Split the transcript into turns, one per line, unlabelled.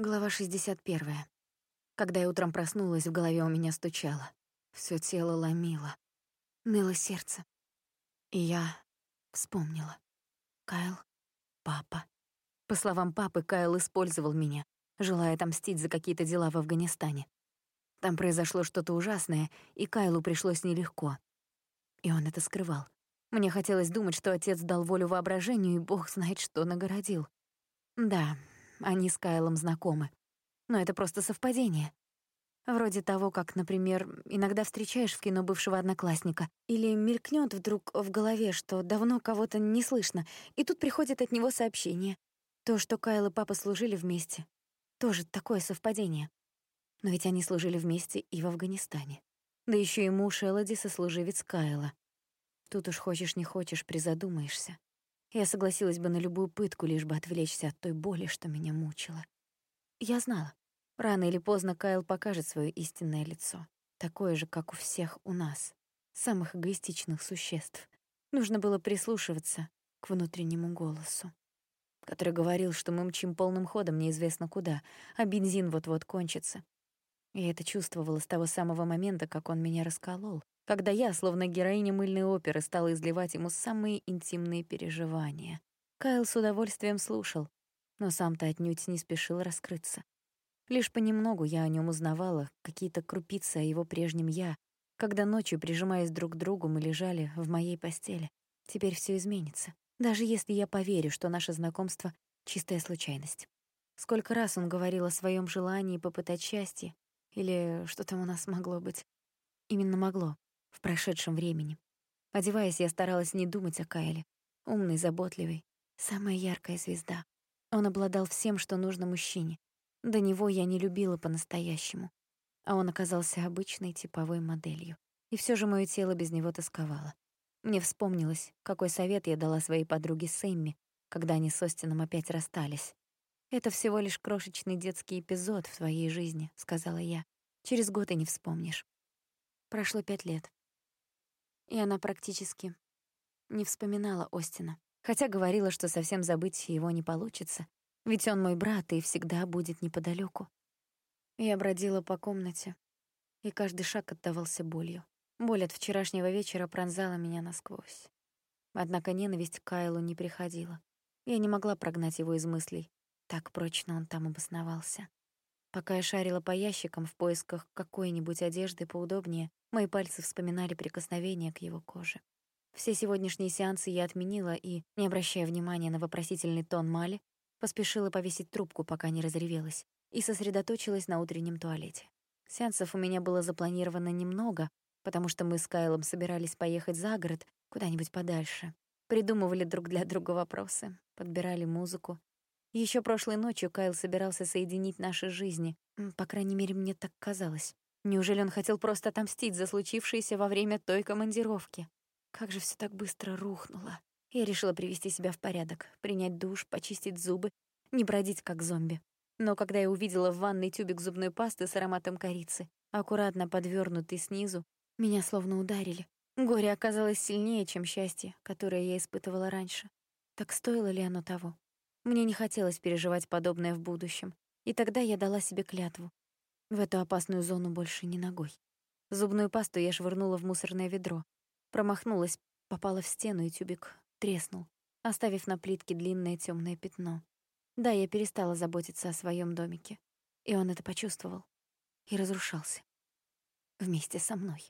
Глава 61. Когда я утром проснулась, в голове у меня стучало. Всё тело ломило. Ныло сердце. И я вспомнила. Кайл, папа. По словам папы, Кайл использовал меня, желая отомстить за какие-то дела в Афганистане. Там произошло что-то ужасное, и Кайлу пришлось нелегко. И он это скрывал. Мне хотелось думать, что отец дал волю воображению, и бог знает, что нагородил. Да, они с Кайлом знакомы. Но это просто совпадение. Вроде того, как, например, иногда встречаешь в кино бывшего одноклассника, или мелькнет вдруг в голове, что давно кого-то не слышно, и тут приходит от него сообщение. То, что Кайл и папа служили вместе, тоже такое совпадение. Но ведь они служили вместе и в Афганистане. Да еще и муж Элоди сослуживец Кайла. Тут уж хочешь не хочешь, призадумаешься. Я согласилась бы на любую пытку, лишь бы отвлечься от той боли, что меня мучила. Я знала. Рано или поздно Кайл покажет свое истинное лицо. Такое же, как у всех у нас. Самых эгоистичных существ. Нужно было прислушиваться к внутреннему голосу, который говорил, что мы мчим полным ходом неизвестно куда, а бензин вот-вот кончится. Я это чувствовала с того самого момента, как он меня расколол, когда я, словно героиня мыльной оперы, стала изливать ему самые интимные переживания. Кайл с удовольствием слушал, но сам-то отнюдь не спешил раскрыться. Лишь понемногу я о нем узнавала, какие-то крупицы о его прежнем «я», когда ночью, прижимаясь друг к другу, мы лежали в моей постели. Теперь все изменится, даже если я поверю, что наше знакомство — чистая случайность. Сколько раз он говорил о своем желании попытать счастье, или что там у нас могло быть. Именно могло в прошедшем времени. Одеваясь, я старалась не думать о Кайле. Умный, заботливый, самая яркая звезда. Он обладал всем, что нужно мужчине. До него я не любила по-настоящему. А он оказался обычной типовой моделью. И все же моё тело без него тосковало. Мне вспомнилось, какой совет я дала своей подруге Сэмми, когда они с Остином опять расстались. «Это всего лишь крошечный детский эпизод в твоей жизни», — сказала я. «Через год и не вспомнишь». Прошло пять лет и она практически не вспоминала Остина, хотя говорила, что совсем забыть его не получится, ведь он мой брат и всегда будет неподалеку. Я бродила по комнате, и каждый шаг отдавался болью. Боль от вчерашнего вечера пронзала меня насквозь. Однако ненависть к Кайлу не приходила. Я не могла прогнать его из мыслей. Так прочно он там обосновался. Пока я шарила по ящикам в поисках какой-нибудь одежды поудобнее, Мои пальцы вспоминали прикосновение к его коже. Все сегодняшние сеансы я отменила и, не обращая внимания на вопросительный тон Мали, поспешила повесить трубку, пока не разревелась, и сосредоточилась на утреннем туалете. Сеансов у меня было запланировано немного, потому что мы с Кайлом собирались поехать за город, куда-нибудь подальше. Придумывали друг для друга вопросы, подбирали музыку. Еще прошлой ночью Кайл собирался соединить наши жизни, по крайней мере, мне так казалось. Неужели он хотел просто отомстить за случившееся во время той командировки? Как же все так быстро рухнуло. Я решила привести себя в порядок, принять душ, почистить зубы, не бродить как зомби. Но когда я увидела в ванной тюбик зубной пасты с ароматом корицы, аккуратно подвернутый снизу, меня словно ударили. Горе оказалось сильнее, чем счастье, которое я испытывала раньше. Так стоило ли оно того? Мне не хотелось переживать подобное в будущем, и тогда я дала себе клятву. В эту опасную зону больше ни ногой. Зубную пасту я швырнула в мусорное ведро. Промахнулась, попала в стену, и тюбик треснул, оставив на плитке длинное темное пятно. Да, я перестала заботиться о своем домике. И он это почувствовал. И разрушался. Вместе со мной.